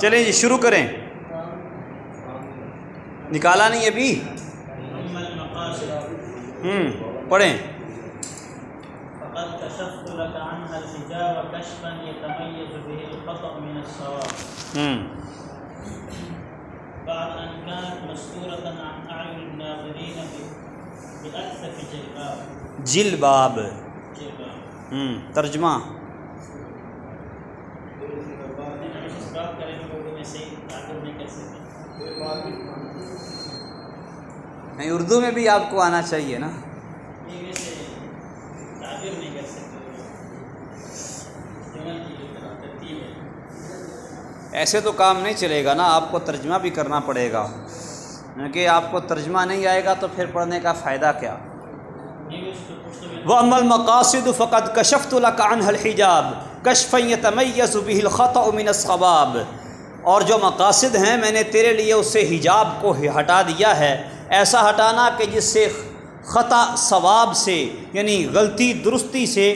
چلیں جی شروع کریں۔ نکالا نہیں ابھی؟ ہوں پڑھیں۔ ہوں بعد أن كانت مستورة عن أعين الناظرين بأكثف جلباب. جل باب جلباب ترجمہ ہم اس بات کریں کہ اردو میں صحیح تعبیر نہیں کر سکتے نہیں، اردو میں بھی آپ کو آنا چاہیے نا۔ ایسے تو کام نہیں چلے گا نا، آپ کو ترجمہ بھی کرنا پڑے گا۔ کیونکہ آپ کو ترجمہ نہیں آئے گا تو پھر پڑھنے کا فائدہ کیا؟ وہ عمل مقاصد فقط کشفت القان الحجاب کشف تمیز به الخطأ من الصواب۔ اور جو مقاصد ہیں، میں نے تیرے لیے اس سے حجاب کو ہٹا دیا ہے۔ ایسا ہٹانا کہ جس سے خطا ثواب سے یعنی غلطی درستی سے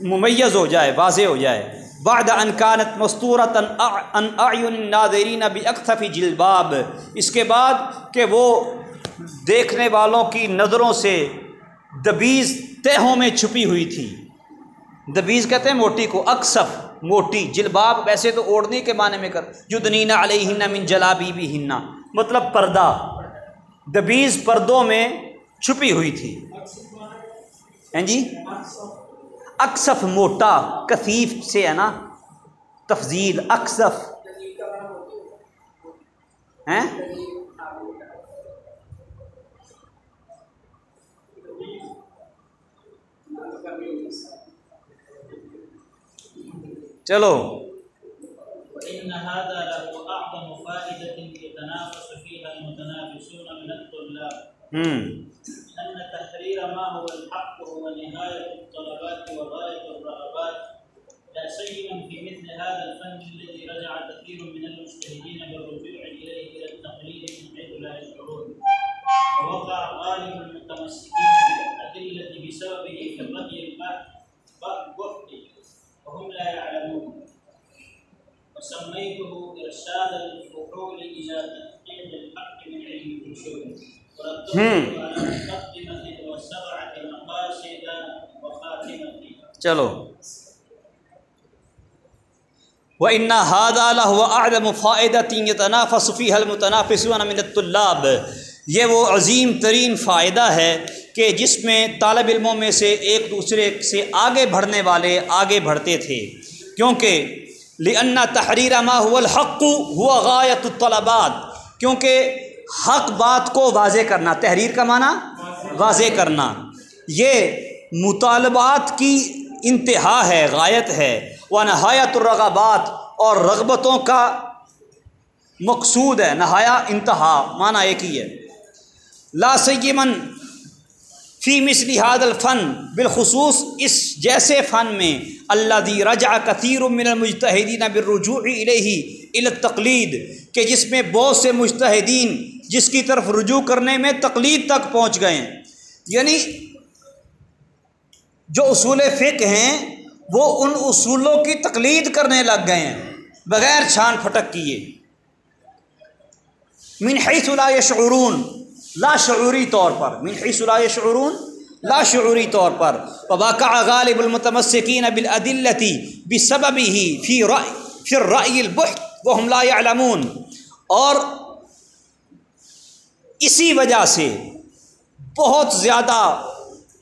ممیز ہو جائے، واضح ہو جائے۔ بعد ان کانت مستورت ان اعین الناظرین باکثف جلباب۔ اس کے بعد کہ وہ دیکھنے والوں کی نظروں سے دبیز تہوں میں چھپی ہوئی تھی۔ دبیز کہتے ہیں موٹی کو اکسف موٹی، جلباب ویسے تو اوڑھنے کے معنی میں کر جدنین علیہن من جلابی بھی ہننا مطلب پردہ، دبیز پردوں میں چھپی ہوئی تھی۔ ہیں جی؟ اکسف موٹا، کثیف سے ہے نا؟ تفضیل، اکسف۔ ہیں؟ چلو۔ وإن هذا له أعظم فائدة يتنافس فيها المتنافسون من الطلاب. ہوں أن تحرير ما هو الحق هو نهاية الطلبات وغاية الرغبات. لا سيما في مثل هذا الفن الذي رجع كثير من المجتهدين بالرجوع إليه إلى التقليد من حيث لا يشعرون. ووقع غالب المتمسكين بالأدلة بسببه في الرأي البحث وهم لا يعلمون. وسميته إرشاد الفحول إلى تحقيق الحق من علم الأصول ورتبته على مقدمة وسبعة مقاصد وخاتمة. چلو. وہ انا ہاد و اعظم فائدہ تنافس فیها المتنافسون من الطلاب. یہ وہ عظیم ترین فائدہ ہے کہ جس میں طالب علموں میں سے ایک دوسرے سے آگے بڑھنے والے آگے بڑھتے تھے۔ کیونکہ لأن تحریر ما هو الحق ہوا غایت الطلبات۔ کیونکہ حق بات کو واضح کرنا، تحریر کا معنی واضح کرنا۔ یہ مطالبات کی انتہا ہے، غایت ہے۔ وہ نہایت الرغبات اور رغبتوں کا مقصود ہے نہایا انتہا، معنی ایک ہی ہے۔ لا سیمن فی مثل هذا الفن، بالخصوص اس جیسے فن میں اللہ دی رجع کثیر من المجتہدین بالرجوع الیہ الى التقلید، کہ جس میں بہت سے مجتہدین جس کی طرف رجوع کرنے میں تقلید تک پہنچ گئے ہیں۔ یعنی جو اصول فقہ ہیں، وہ ان اصولوں کی تقلید کرنے لگ گئے ہیں، بغیر چھان پھٹک کیے۔ من حیث لا یشعرون لا شعوری طور پر، من حیث لا یشعرون، لا شعوری طور پر۔ وواقع غالب المتمسکین بالعدلتی بسببه فی رأی، فی الرأی البحت، وهم لا يعلمون اور اسی وجہ سے بہت زیادہ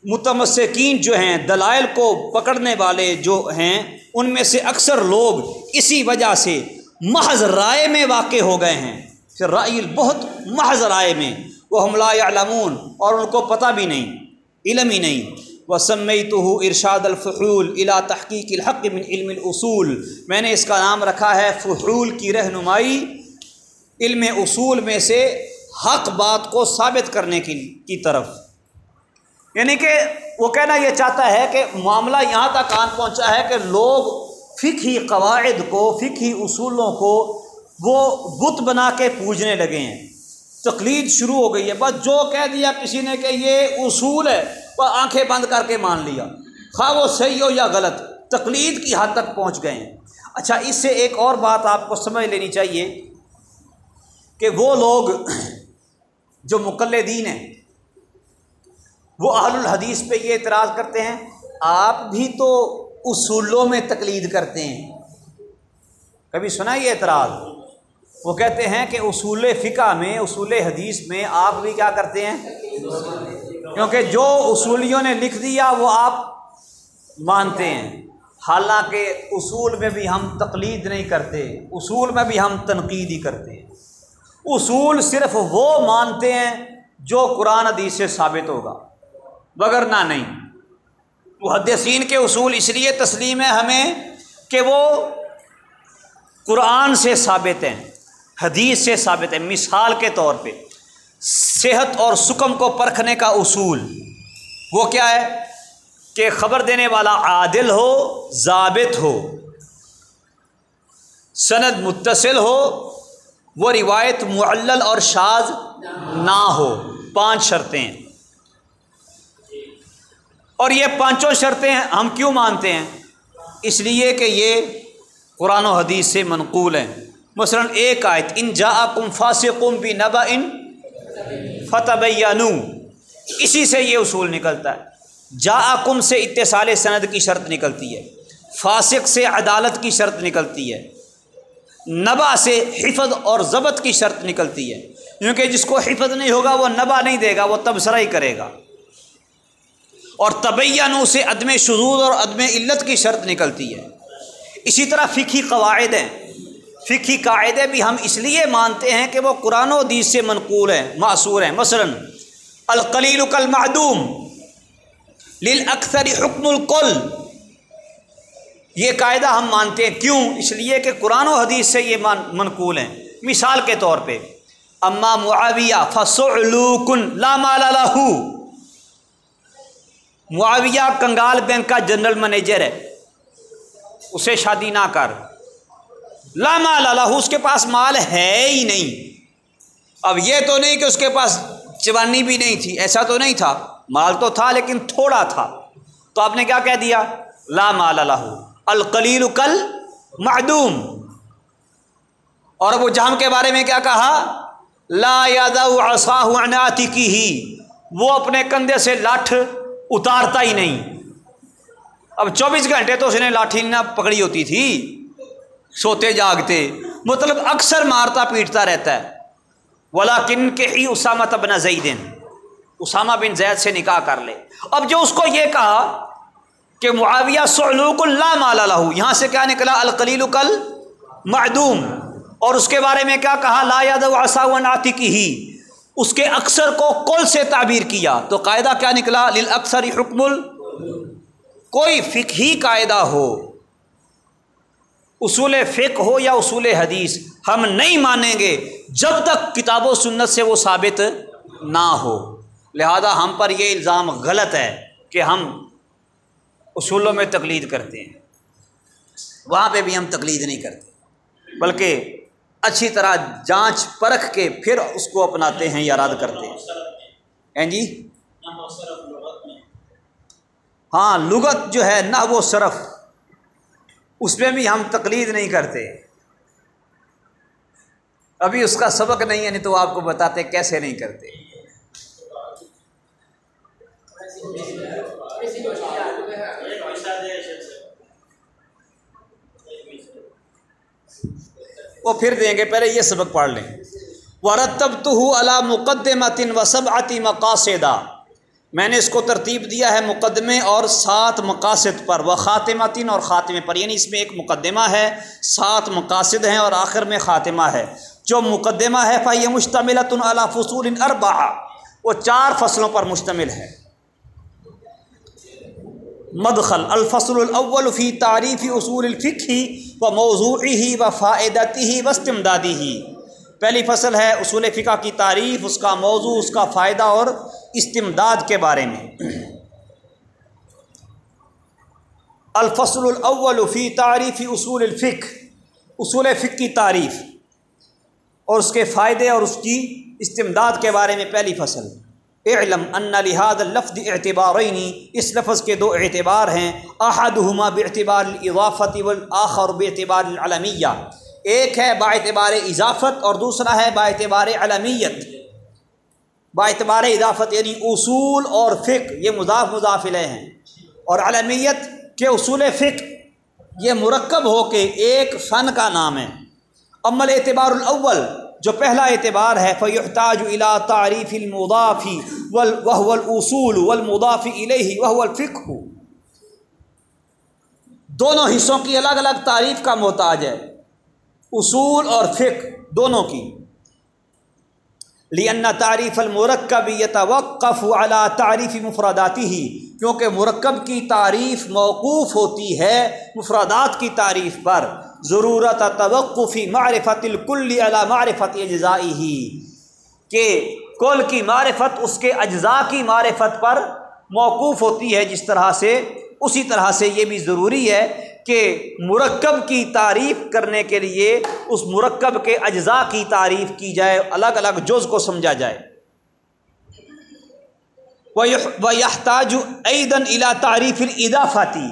متمسکین جو ہیں، دلائل کو پکڑنے والے جو ہیں، ان میں سے اکثر لوگ اسی وجہ سے محض رائے میں واقع ہو گئے ہیں۔ پھر رائل بہت محض رائے میں۔ وہ حملہ علمون اور ان کو پتہ بھی نہیں، علم ہی نہیں۔ وہ سمئی تو ارشاد الفحول الا تحقیق الحق من علم الاصول میں نے اس کا نام رکھا ہے فحول کی رہنمائی علم اصول میں سے حق بات کو ثابت کرنے کی کی طرف۔ یعنی کہ وہ کہنا یہ چاہتا ہے کہ معاملہ یہاں تک آن پہنچا ہے کہ لوگ فقہی قواعد کو، فقہی اصولوں کو وہ بت بنا کے پوجنے لگے ہیں۔ تقلید شروع ہو گئی ہے۔ بس جو کہہ دیا کسی نے کہ یہ اصول ہے، وہ آنکھیں بند کر کے مان لیا۔ خواہ وہ صحیح ہو یا غلط، تقلید کی حد تک پہنچ گئے ہیں۔ اچھا اس سے ایک اور بات آپ کو سمجھ لینی چاہیے کہ وہ لوگ جو مقلدین ہیں، وہ اہل الحدیث پہ یہ اعتراض کرتے ہیں، آپ بھی تو اصولوں میں تقلید کرتے ہیں۔ کبھی سنا یہ اعتراض؟ وہ کہتے ہیں کہ اصول فقہ میں، اصول حدیث میں آپ بھی کیا کرتے ہیں؟ کیونکہ جو اصولیوں نے لکھ دیا وہ آپ مانتے ہیں۔ حالانکہ اصول میں بھی ہم تقلید نہیں کرتے، اصول میں بھی ہم تنقید ہی کرتے ہیں۔ اصول صرف وہ مانتے ہیں جو قرآن حدیث سے ثابت ہوگا۔ مگر نہ نہیں۔ محدثین کے اصول اس لیے تسلیم ہے ہمیں کہ وہ قرآن سے ثابت ہیں۔ حدیث سے ثابت ہیں مثال کے طور پہ صحت اور سکم کو پرکھنے کا اصول۔ وہ کیا ہے؟ کہ خبر دینے والا عادل ہو، ضابط ہو۔ سند متصل ہو، وہ روایت معلل اور شاز نہ ہو۔ پانچ شرطیں اور یہ پانچوں شرطیں ہم کیوں مانتے ہیں؟ اس لیے کہ یہ قرآن و حدیث سے منقول ہیں۔ مثلا ایک آیت، ان جا کم فاسقم بھی نبا ان فتح اسی سے یہ اصول نکلتا ہے۔ جا کم سے اتصال سند کی شرط نکلتی ہے۔ فاسق سے عدالت کی شرط نکلتی ہے۔ نبا سے حفظ اور ضبط کی شرط نکلتی ہے۔ کیونکہ جس کو حفظ نہیں ہوگا، وہ نبا نہیں دے گا، وہ تبصرہ ہی کرے گا۔ اور طبعہ سے عدم شدود اور عدم علت کی شرط نکلتی ہے۔ اسی طرح فقی قواعد ہیں۔ فقی قاعدے بھی ہم اس لیے مانتے ہیں کہ وہ قرآن و حدیث سے منقول ہیں، معصور ہیں۔ مثلا، القلیل کل معدوم للاکثر حکم القل۔ یہ قاعدہ ہم مانتے ہیں۔ کیوں؟ اس لیے کہ قرآن و حدیث سے یہ منقول ہیں۔ مثال کے طور پہ، اما معاویہ فسعلوکن لا مال له معاویہ کنگال بینک کا جنرل مینیجر ہے۔ اسے شادی نہ کر۔ لا مال اس کے پاس مال ہے ہی نہیں۔ اب یہ تو نہیں کہ اس کے پاس چوانی بھی نہیں تھی، ایسا تو نہیں تھا۔ مال تو تھا لیکن تھوڑا تھا۔ تو آپ نے کیا کہہ دیا؟ لا مال القلیل کل معدوم اور ابو جہم کے بارے میں کیا کہا؟ لا یاد عناتی کی ہی وہ اپنے کندھے سے لاٹھ اتارتا ہی نہیں۔ اب چوبیس گھنٹے تو اس نے لاٹھی نہ پکڑی ہوتی تھی۔ سوتے جاگتے۔ مطلب اکثر مارتا پیٹتا رہتا ہے۔ ولا کن کے ہی اسامہ تب نہ اسامہ بن زید سے نکاح کر لے۔ اب جو اس کو یہ کہا کہ معاویہ سعلوک اللہ مالا لہو یہاں سے کیا نکلا؟ القلیل کل معدوم اور اس کے بارے میں کیا کہا؟ لا یاد و ناتی کی ہی۔ اس کے اکثر کو کل سے تعبیر کیا۔ تو قاعدہ کیا نکلا؟ لل اکثر حکم ال کوئی فقہی قاعدہ ہو۔ اصول فقہ ہو یا اصول حدیث، ہم نہیں مانیں گے جب تک کتاب و سنت سے وہ ثابت نہ ہو۔ لہذا ہم پر یہ الزام غلط ہے کہ ہم اصولوں میں تقلید کرتے ہیں۔ وہاں پہ بھی ہم تقلید نہیں کرتے۔ بلکہ اچھی طرح جانچ پرکھ کے پھر اس کو اپناتے ہیں یا رد کرتے ہیں۔ جی؟ ہاں لغت جو ہے، نہ وہ صرف اس میں بھی ہم تقلید نہیں کرتے۔ ابھی اس کا سبق نہیں ہے نہیں تو آپ کو بتاتے کیسے نہیں کرتے۔ وہ پھر دیں گے، پہلے یہ سبق پڑھ لیں۔ وہ رتب تو علا مقدمتن و سب آتی مقاصدہ میں نے اس کو ترتیب دیا ہے مقدمے اور سات مقاصد پر، وہ خاتماتین اور خاتمے پر یعنی اس میں ایک مقدمہ ہے، سات مقاصد ہیں اور آخر میں خاتمہ ہے۔ جو مقدمہ ہے فا یہ مشتمل علی فصول اربا وہ چار فصلوں پر مشتمل ہے۔ مدخل، الفصل الاول فی تعریفی اصول الفقی و موضوعی ہی و فائدتی ہی وسطمدادی ہی پہلی فصل ہے اصول فقہ کی تعریف، اس کا موضوع، اس کا فائدہ اور استمداد کے بارے میں۔ الفصل الاول فی تعریفی اصول الفق اصول فق کی تعریف، اور اس کے فائدے اور اس کی استمداد کے بارے میں پہلی فصل۔ علم ان لحاظ لفظ اعتبارینی اس لفظ کے دو اعتبار ہیں۔ احدہما باعتبار الاضافت والآخر باعتبار العلمیہ۔ ایک ہے با اعتبار اضافت اور دوسرا ہے با اعتبار علمیت۔ با اعتبار اضافت یعنی اصول اور فقہ، یہ مضاف مضافلے ہیں۔ اور علمیت کے اصول فقہ، یہ مرکب ہو کے ایک فن کا نام ہے۔ عمل اعتبار الاول، جو پہلا اعتبار ہے فیحتاج الى تعریف المضافی وهو الاصول والمضاف الیہ وهو الفقہ دونوں حصوں کی الگ الگ تعریف کا محتاج ہے۔ اصول اور فقہ دونوں کی۔ لأن تعریف المرکب یتوقف على تعریف مفرداتی ہی کیونکہ مرکب کی تعریف موقوف ہوتی ہے مفردات کی تعریف پر۔ ضرورت توقفی معرفت الکل علی معرفت اجزائی ہی کہ کل کی معرفت اس کے اجزاء کی معرفت پر موقوف ہوتی ہے جس طرح سے، اسی طرح سے یہ بھی ضروری ہے کہ مرکب کی تعریف کرنے کے لیے اس مرکب کے اجزاء کی تعریف کی جائے، الگ الگ جز کو سمجھا جائے۔ یحتاج الا تعریف الاضافاتی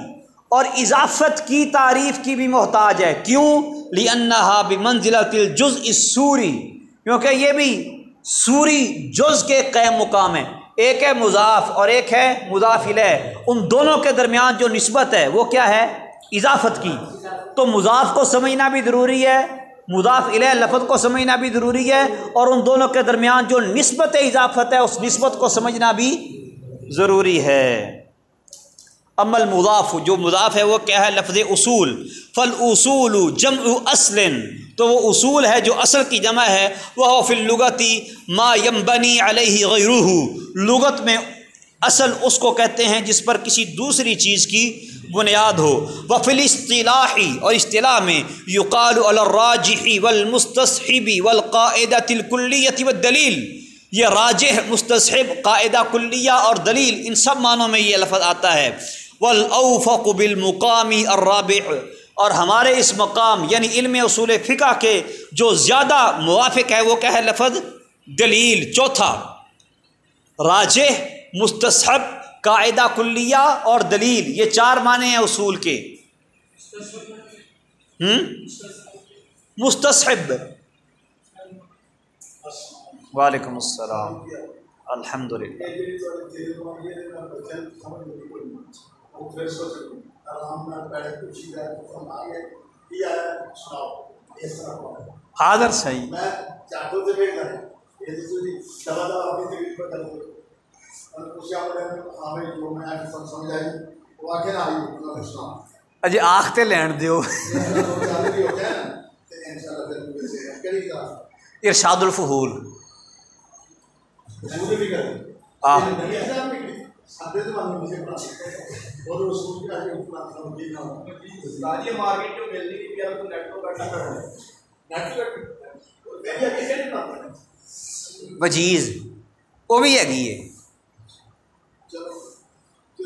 اور اضافت کی تعریف کی بھی محتاج ہے۔ کیوں؟ لی انہا بھی منزلت الجز سوری کیونکہ یہ بھی سوری جز کے قیم مقام ہے۔ ایک ہے مضاف اور ایک ہے مضافل ہے۔ ان دونوں کے درمیان جو نسبت ہے، وہ کیا ہے؟ اضافت کی۔ تو مضاف کو سمجھنا بھی ضروری ہے، مضاف علیہ لفظ کو سمجھنا بھی ضروری ہے اور ان دونوں کے درمیان جو نسبت اضافت ہے، اس نسبت کو سمجھنا بھی ضروری ہے۔ عمل مضاف جو مضاف ہے، وہ کیا ہے؟ لفظ اصول۔ فل اصول جم اصل، تو وہ اصول ہے جو اصل کی جمع ہے۔ وہ فل لغتی ما یم بنی علیہ غیروہ۔ لغت میں اصل اس کو کہتے ہیں جس پر کسی دوسری چیز کی بنیاد ہو۔ وہ فل اصطلاحی اور اصطلاح میں یقال الراجحی والمستصحبی والقاعدہ الکلیت والدلیل۔ یہ راجح، مستصحب، قاعدہ، کلیہ اور دلیل، ان سب معنوں میں یہ لفظ آتا ہے۔ والاوفق بالمقامی الرابع۔ اور ہمارے اس مقام یعنی علم اصول فقہ کے جو زیادہ موافق ہے، وہ کیا ہے؟ لفظ دلیل، چوتھا۔ راجح، مستصحب قاعدہ کلیہ اور دلیل، یہ چار معنی ہیں اصول کے۔ ہم؟ مستصحب۔ وعلیکم السلام۔ الحمد للہ حاضر، صحیح۔ اجی آختے لین دیو ارشاد الفحول وجیز وہ بھی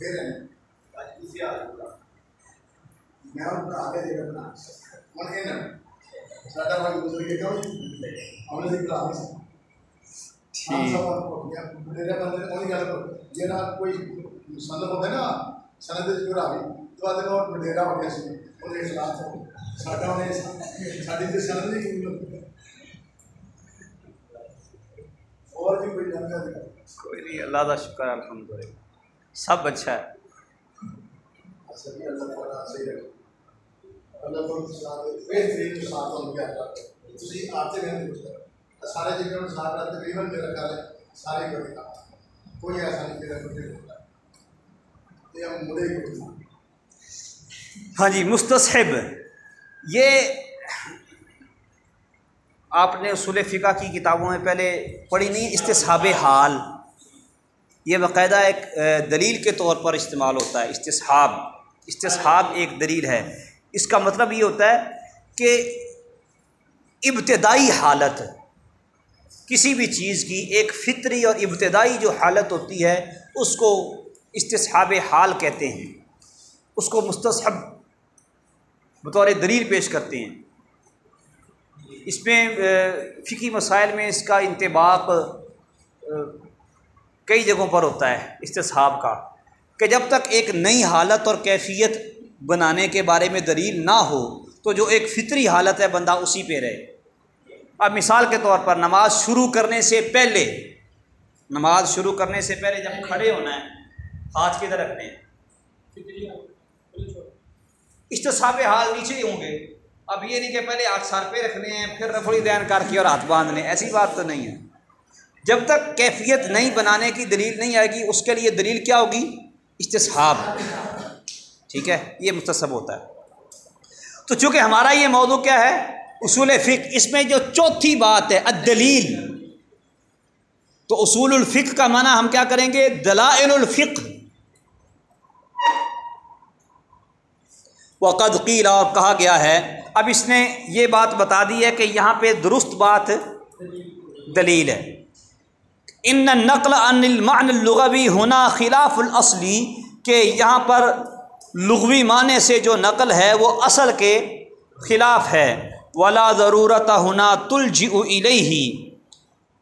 نے نواں دور ہے ہیں ٹھیک۔ ہے کوئی نہیں اللہ کا شکر الحمد للہ سب اچھا ہے۔ ہاں جی مستصحب یہ آپ نے اصول فقہ کی کتابوں میں پہلے پڑھی نہیں استصحاب حال۔ یہ باقاعدہ ایک دلیل کے طور پر استعمال ہوتا ہے، استصحاب۔ استصحاب ایک دلیل ہے۔ اس کا مطلب یہ ہوتا ہے کہ ابتدائی حالت، کسی بھی چیز کی ایک فطری اور ابتدائی جو حالت ہوتی ہے، اس کو استصحاب حال کہتے ہیں۔ اس کو مستصحب بطور دلیل پیش کرتے ہیں۔ اس میں فقی مسائل میں اس کا انتباق کئی جگہوں پر ہوتا ہے استصحاب کا کہ جب تک ایک نئی حالت اور کیفیت بنانے کے بارے میں دلیل نہ ہو تو جو ایک فطری حالت ہے بندہ اسی پہ رہے۔ اب مثال کے طور پر نماز شروع کرنے سے پہلے نماز شروع کرنے سے پہلے جب کھڑے ہونا ہے ہاتھ کدھر رکھنے ہیں؟ استصحاب حال نیچے ہی ہوں گے۔ اب یہ نہیں کہ پہلے ہاتھ سار پہ رکھنے ہیں پھر رفڑی دین کر کے اور ہاتھ باندھنے ایسی بات تو نہیں ہے۔ جب تک کیفیت نہیں بنانے کی دلیل نہیں آئے گی، اس کے لیے دلیل کیا ہوگی؟ استصحاب۔ ٹھیک ہے؟ یہ متصب ہوتا ہے۔ تو چونکہ ہمارا یہ موضوع کیا ہے؟ اصول فق اس میں جو چوتھی بات ہے، الدلیل۔ تو اصول الفق کا معنی ہم کیا کریں گے؟ دلائل الفق وقد قیل، اور کہا گیا ہے۔ اب اس نے یہ بات بتا دی ہے کہ یہاں پہ درست بات دلیل ہے۔ ان نقل ان المعن اللغوی ہونا خلاف الاصلی کہ یہاں پر لغوی معنی سے جو نقل ہے وہ اصل کے خلاف ہے۔ ولا ضرورت ہونا تلج ہی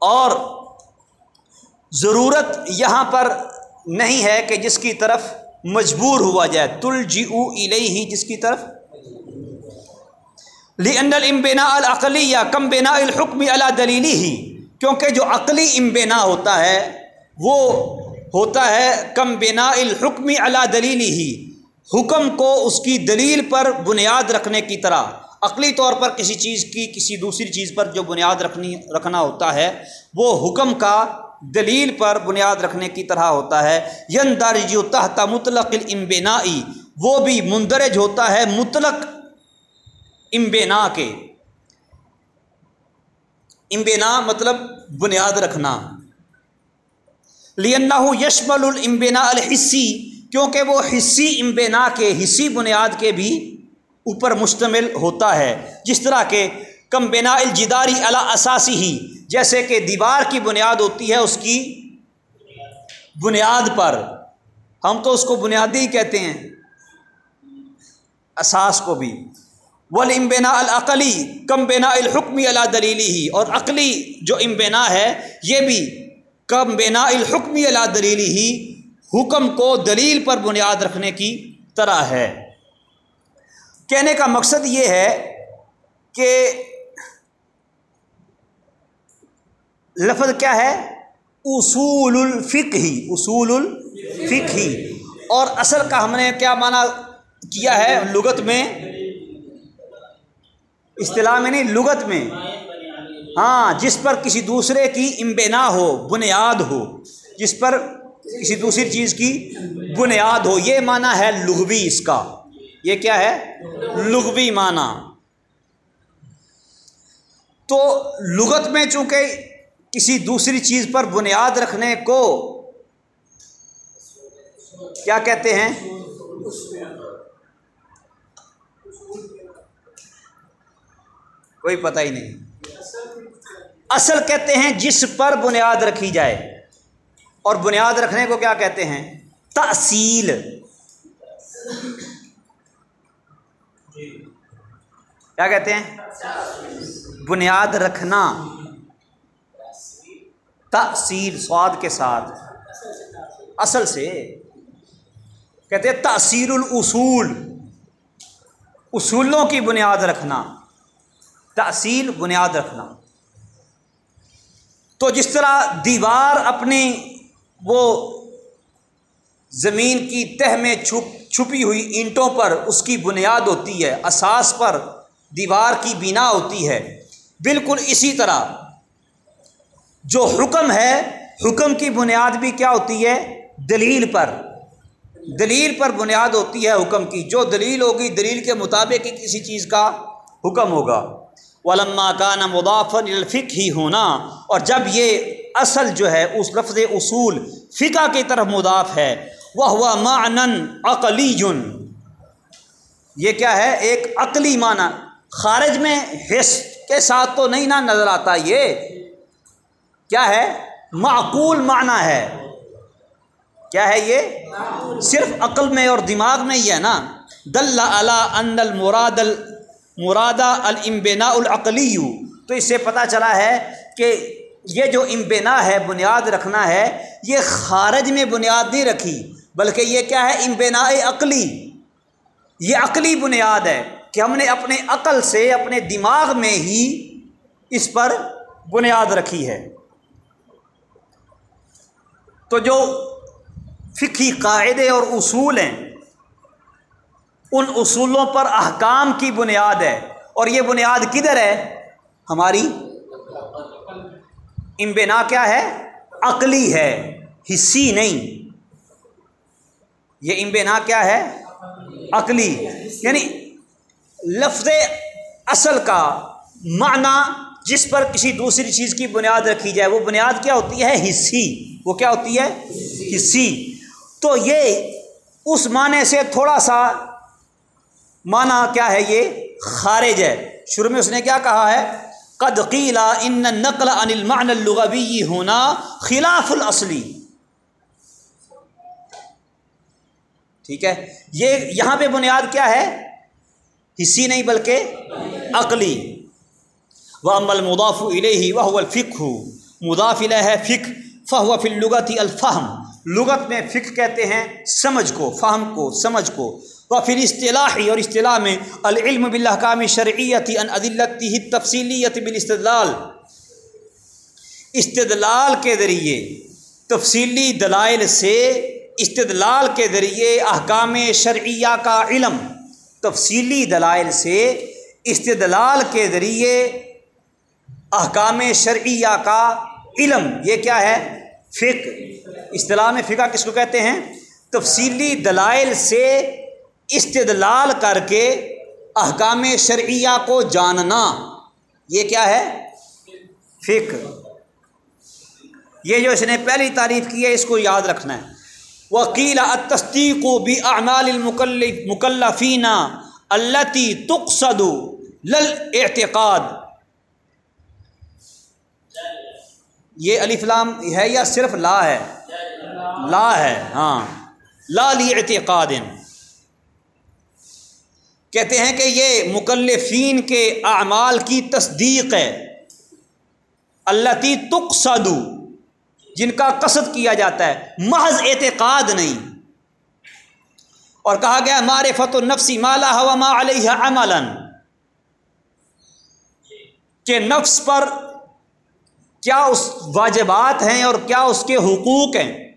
اور ضرورت یہاں پر نہیں ہے کہ جس کی طرف مجبور ہوا جائے۔ تل جی ہی جس کی طرف۔ لن المبنا العقلی یا کم بنا الحکم اللہ دلیلی ہی کیونکہ جو عقلی امبنا ہوتا ہے، وہ ہوتا ہے، کم بنا الحکم اللہ دلیلی ہی۔ حکم کو اس کی دلیل پر بنیاد رکھنے کی طرح۔ عقلی طور پر کسی چیز کی کسی دوسری چیز پر جو بنیاد رکھنی، رکھنا ہوتا ہے، وہ حکم کا دلیل پر بنیاد رکھنے کی طرح ہوتا ہے۔ ین درج تحت مطلق الامبنائی وہ بھی مندرج ہوتا ہے مطلق امبنا کے۔ امبنا مطلب بنیاد رکھنا۔ لینہ یشمل المبنا الحصی کیونکہ وہ حصی امبنا کے، حصی بنیاد کے بھی اوپر مشتمل ہوتا ہے۔ جس طرح کہ کم بنا الجداری علا اساسی ہی جیسے کہ دیوار کی بنیاد ہوتی ہے اس کی بنیاد پر۔ ہم تو اس کو بنیادی کہتے ہیں۔ اساس کو بھی۔ امبنا العقلی کم بنا الحکمی اللہ دلیلی ہی اور عقلی جو امبنا ہے، یہ بھی کم بنا الحکمی اللہ دلیلی ہی حکم کو دلیل پر بنیاد رکھنے کی طرح ہے۔ کہنے کا مقصد یہ ہے کہ لفظ کیا ہے؟ اصول الفق ہی اصول الفق ہی اور اصل کا ہم نے کیا معنی کیا ہے؟ لغت میں اصطلاح میں نہیں، لغت میں۔ ہاں جس پر کسی دوسرے کی امبنا ہو، بنیاد ہو۔ جس پر کسی دوسری چیز کی بنیاد ہو، یہ معنی ہے لغوی اس کا۔ یہ کیا ہے؟ لغوی معنی۔ تو لغت میں چونکہ کسی دوسری چیز پر بنیاد رکھنے کو کیا کہتے ہیں؟ کوئی پتہ ہی نہیں۔ اصل کہتے ہیں جس پر بنیاد رکھی جائے۔ اور بنیاد رکھنے کو کیا کہتے ہیں؟ تحصیل کیا کہتے ہیں؟ بنیاد رکھنا۔ تحصیل سواد کے ساتھ۔ اصل سے کہتے ہیں تاثیر الاصول۔ اصولوں کی بنیاد رکھنا۔ تحصیل بنیاد رکھنا۔ تو جس طرح دیوار اپنی وہ زمین کی تہ میں چھپ، چھپی ہوئی اینٹوں پر اس کی بنیاد ہوتی ہے، اساس پر دیوار کی بنا ہوتی ہے۔ بالکل اسی طرح جو حکم ہے، حکم کی بنیاد بھی کیا ہوتی ہے؟ دلیل پر۔ دلیل پر بنیاد ہوتی ہے حکم کی۔ جو دلیل ہوگی، دلیل کے مطابق ہی کسی چیز کا حکم ہوگا۔ علما کا نہ مدافع الفق ہی ہونا، اور جب یہ اصل جو ہے، اس لفظ اصول فقہ کی طرف مضاف ہے وہ ہوا معنن عقلی یہ کیا ہے؟ ایک عقلی معنی۔ خارج میں حص کے ساتھ تو نہیں نہ نظر آتا یہ۔ کیا ہے؟ معقول معنی ہے۔ کیا ہے یہ؟ صرف عقل میں اور دماغ میں ہی ہے نا۔ دل ان المراد المرادہ المبنا العقلی. تو اس سے پتہ چلا ہے کہ یہ جو امبنا ہے، بنیاد رکھنا ہے، یہ خارج میں بنیاد نہیں رکھی، بلکہ یہ کیا ہے؟ امبنا عقلی. یہ عقلی بنیاد ہے کہ ہم نے اپنے عقل سے، اپنے دماغ میں ہی اس پر بنیاد رکھی ہے۔ تو جو فقی قاعدے اور اصول ہیں ان اصولوں پر احکام کی بنیاد ہے۔ اور یہ بنیاد کدھر ہے؟ ہماری امبنا کیا ہے؟ عقلی ہے، حصی نہیں۔ یہ امبنا کیا ہے؟ عقلی۔ یعنی لفظ اصل کا معنی جس پر کسی دوسری چیز کی بنیاد رکھی جائے، وہ بنیاد کیا ہوتی ہے؟ حصی۔ وہ کیا ہوتی ہے؟ حصی۔ تو یہ اس معنی سے تھوڑا سا معنی کیا ہے یہ؟ خارج ہے۔ شروع میں اس نے کیا کہا ہے؟ قد قیلا ان نقل عن المعنى اللغوی ہونا خلاف الاصلی۔ ٹھیک ہے؟ یہ یہاں پہ بنیاد کیا ہے؟ حصی نہیں بلکہ عقلی۔ و عمل مداف الہی وہ الفق ہو مداف ہے فک فہو فلغتی الفہم۔ لغت میں فک کہتے ہیں سمجھ کو، فہم کو، سمجھ کو۔ و پھر اصطلاحی اور اصطلاح میں العلم بالحکام شرعیتی ان عدلتی تفصیلیت بالاستدلال۔ استدلال کے ذریعے، تفصیلی دلائل سے استدلال کے ذریعے احکام شرعیہ کا علم، تفصیلی دلائل سے استدلال کے ذریعے احکام شرعیہ کا علم۔ یہ کیا ہے؟ فقہ۔ اصطلاح میں فقہ کس کو کہتے ہیں؟ تفصیلی دلائل سے استدلال کر کے احکام شرعیہ کو جاننا، یہ کیا ہے؟ فکر یہ جو اس نے پہلی تعریف کی ہے، اس کو یاد رکھنا ہے۔ وکیل تصدیق و بھی اعمال مکلفینہ التی تقصد لل اعتقاد یہ علی فلام ہے یا صرف لا ہے؟ لا ہے ہاں۔ لا لی اعتقاد کہتے ہیں کہ یہ مکلفین کے اعمال کی تصدیق ہے۔ اللہ تی تقصدو، جن کا قصد کیا جاتا ہے۔ محض اعتقاد نہیں۔ اور کہا گیا مارے فت النفسی مالا ہوا ما علیہ عمل کہ نفس پر کیا اس واجبات ہیں اور کیا اس کے حقوق ہیں۔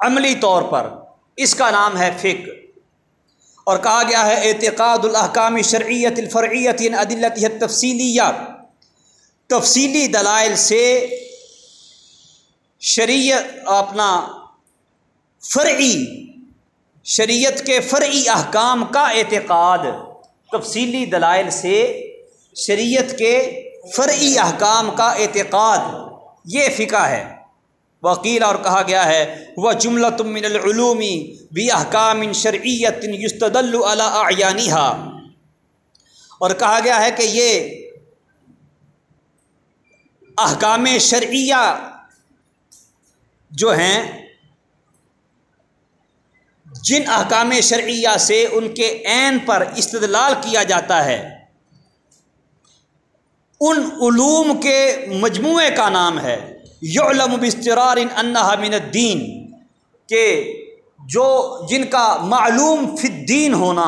عملی طور پر۔ اس کا نام ہے فکر اور کہا گیا ہے، اعتقاد الحکام شرعیت الفرعیت عدلت تفصیلیہ۔ تفصیلی دلائل سے شریعت اپنا فرعی، شریعت کے فرعی احکام کا اعتقاد۔ تفصیلی دلائل سے شریعت کے فرعی احکام کا اعتقاد۔ یہ فقہ ہے۔ وکیل اور کہا گیا ہے وہ جملہ تم العلومی بھی احکام شرعیت یستد اللہ اور کہا گیا ہے کہ یہ احکام شرعیہ جو ہیں، جن احکام شرعیہ سے ان کے عین پر استدلال کیا جاتا ہے، ان علوم کے مجموعے کا نام ہے۔ یعلم بسترار انہا من الدین، کہ جو جن کا معلوم فی الدین ہونا،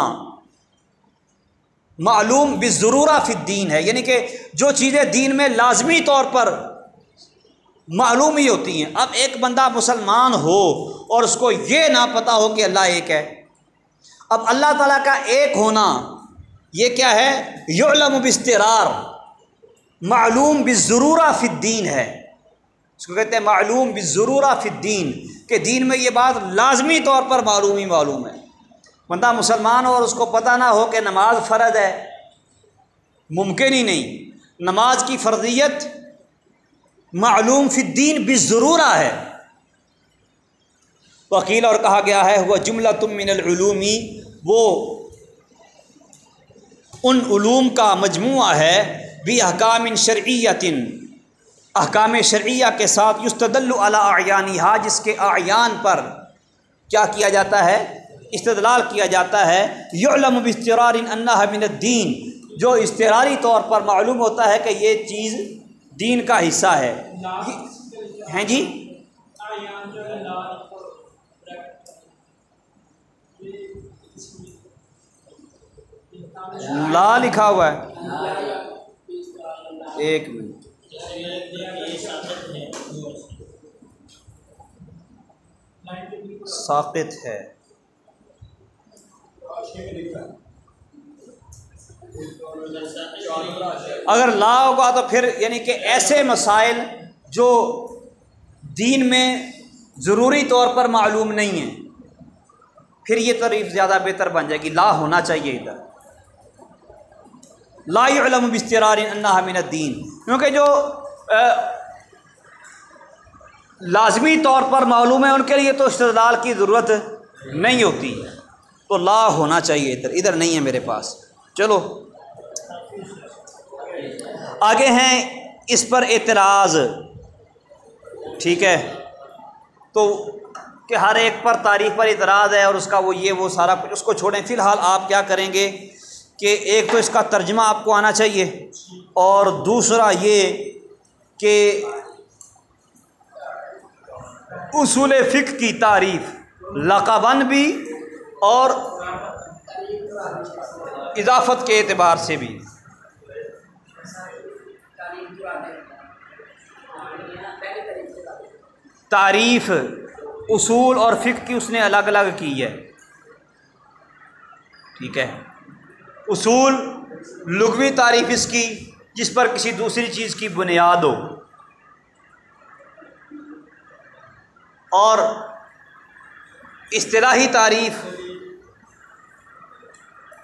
معلوم بضرورہ فی الدین ہے یعنی کہ جو چیزیں دین میں لازمی طور پر معلوم ہی ہوتی ہیں۔ اب ایک بندہ مسلمان ہو اور اس کو یہ نہ پتہ ہو کہ اللہ ایک ہے۔ اب اللہ تعالیٰ کا ایک ہونا، یہ کیا ہے؟ یعلم بسترار معلوم بضرورہ فی الدین ہے۔ اس کو کہتے ہیں معلوم بھی ضرورہ الدین، کہ دین میں یہ بات لازمی طور پر معلوم ہی معلوم ہے۔ بندہ مسلمان ہو اور اس کو پتہ نہ ہو کہ نماز فرض ہے، ممکن ہی نہیں۔ نماز کی فرضیت معلوم فی الدین بھی ضرورہ ہے۔ وکیل اور کہا گیا ہے وہ جملہ تم من العلومی وہ ان علوم کا مجموعہ ہے بھی احکام شرعیت احکام شرعیہ کے ساتھ یستدل علی اعیانیہا جس کے اعیان پر کیا کیا جاتا ہے؟ استدلال کیا جاتا ہے؟ یعلم باسترار انہا من الدین، جو استراری طور پر معلوم ہوتا ہے کہ یہ چیز دین کا حصہ ہے۔ ہیں جی؟ لا لکھا ہوا ہے۔ ایک منٹ۔ ساقط ہے۔ اگر لا ہوگا تو پھر یعنی کہ ایسے مسائل جو دین میں ضروری طور پر معلوم نہیں ہیں، پھر یہ تعریف زیادہ بہتر بن جائے گی۔ لا ہونا چاہیے ادھر۔ لا علم بسترار انہا من الدین کیونکہ جو لازمی طور پر معلوم ہے ان کے لیے تو استدلال کی ضرورت نہیں ہوتی۔ تو لا ہونا چاہیے، ادھر ادھر نہیں ہے میرے پاس۔ چلو۔ آگے ہیں، اس پر اعتراض۔ ٹھیک ہے۔ تو کہ ہر ایک پر تاریخ پر اعتراض ہے اور اس کا وہ یہ وہ سارا کچھ، اس کو چھوڑیں۔ فی الحال آپ کیا کریں گے؟ کہ ایک تو اس کا ترجمہ آپ کو آنا چاہیے اور دوسرا یہ کہ اصول فکر کی تعریف لقبن بھی اور اضافت کے اعتبار سے بھی۔ تعریف، اصول اور فکر کی اس نے الگ الگ کی ہے۔ ٹھیک ہے۔ اصول لغوی تعریف اس کی جس پر کسی دوسری چیز کی بنیاد ہو۔ اور اصطلاحی تعریف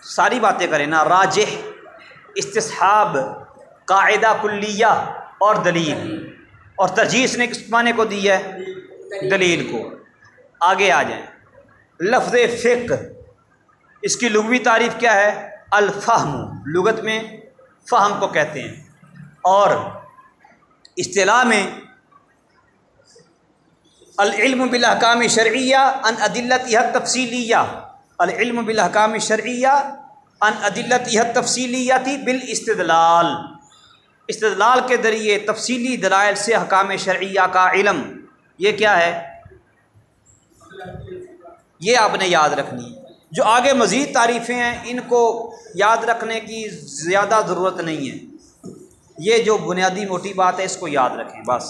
ساری باتیں کریں نا، راجح، استصحاب، قاعدہ کلیہ اور دلیل۔ اور ترجیح اس نے کس معنی کو دی ہے؟ دلیل کو۔ آگے آ جائیں۔ لفظ فقہ، اس کی لغوی تعریف کیا ہے؟ الفہم، لغت میں فہم کو کہتے ہیں۔ اور اصطلاح میں العلم بالاحکام شرعیہ ان عدلت یہ تفصیلیہ العلم بالاحکام شرعیہ ان عدلت یہ تفصیلیاتی بالاستدلال۔ استدلال کے ذریعے تفصیلی دلائل سے حکام شرعیہ کا علم۔ یہ کیا ہے؟ یہ آپ نے یاد رکھنی ہے۔ جو آگے مزید تعریفیں ہیں، ان کو یاد رکھنے کی زیادہ ضرورت نہیں ہے۔ یہ جو بنیادی موٹی بات ہے، اس کو یاد رکھیں، بس۔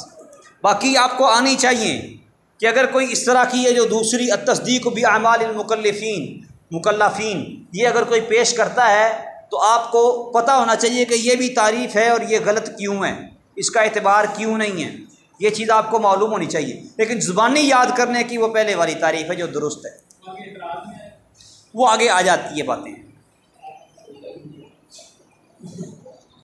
باقی آپ کو آنی چاہیے کہ اگر کوئی اس طرح کی ہے جو دوسری تصدیق بھی اعمال المکلفین، مکلفین، یہ اگر کوئی پیش کرتا ہے، تو آپ کو پتہ ہونا چاہیے کہ یہ بھی تعریف ہے اور یہ غلط کیوں ہے۔ اس کا اعتبار کیوں نہیں ہے۔ یہ چیز آپ کو معلوم ہونی چاہیے۔ لیکن زبانی یاد کرنے کی وہ پہلے والی تعریف ہے جو درست ہے۔ وہ آگے آ جاتی ہے باتیں۔